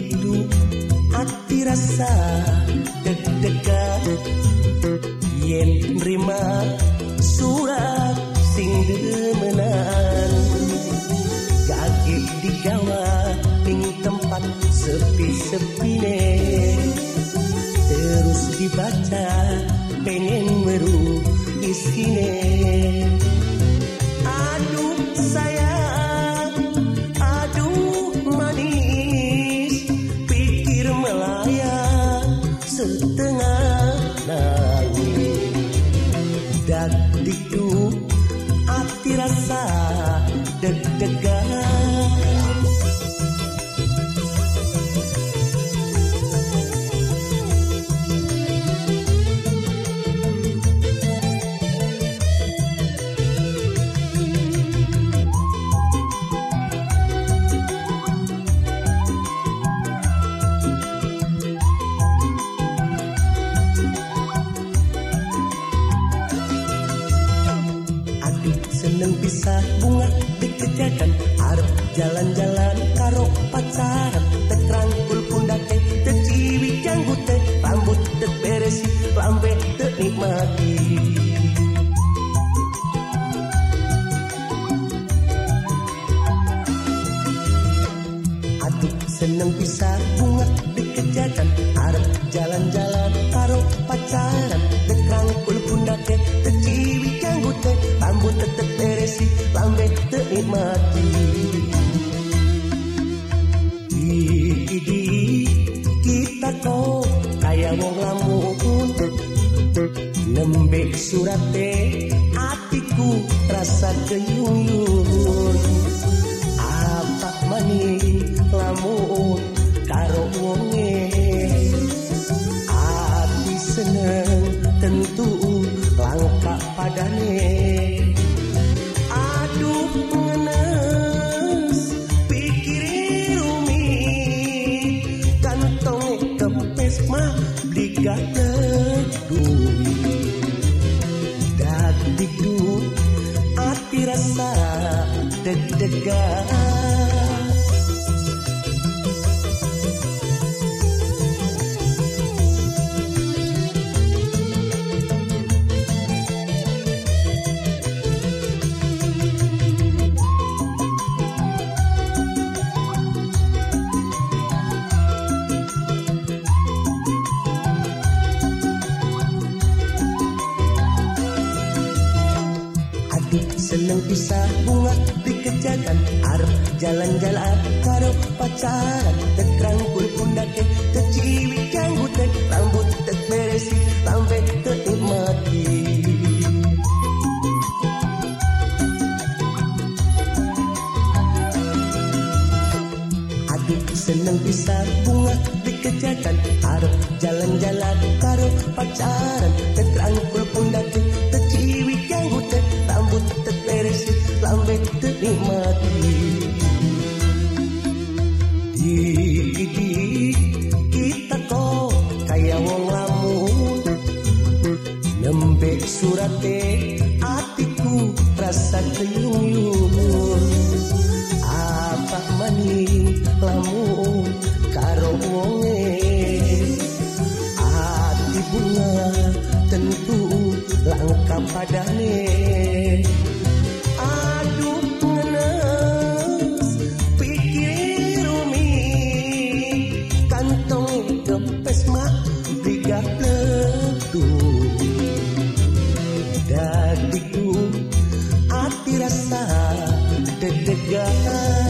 hidup hati rasa deg-degan. Yen terima surat sing demenan gage digawa ping tempat sepi-sepi ne terus dibaca pengen meru isine. Aduh saya dan dikduk hati rasa seneng bisa bunga dikejakan Arep jalan-jalan karo pacaran. Tekrangkul pundake teciwi janggut teh Rambut tek beresi lambe tek nikmati Aduh seneng bisa bunga dikejakan Arep jalan-jalan karo pacaran kayak wong lamun Nembe surate atiku rasa keyuyun Apa mani lamun karo wonge. Ati seneng tentu langka padane Dagdikduk hati rasa deg-degan seneng bisa bunga dikejakan Arep jalan-jalan karo pacaran. Tekrangkul pundake teciwi janggut teh Rambut tek beresi lambe tek nikmati Adik seneng bisa bunga dikejakan Arep jalan-jalan beresi lambe tek nikmati Idi kita kok kayak wong lamun Nembe surate atiku rasa keyuyun Apa mani lamun karo wonge? Ati bunga tentu langka padane Dadiku hati rasa deg-degan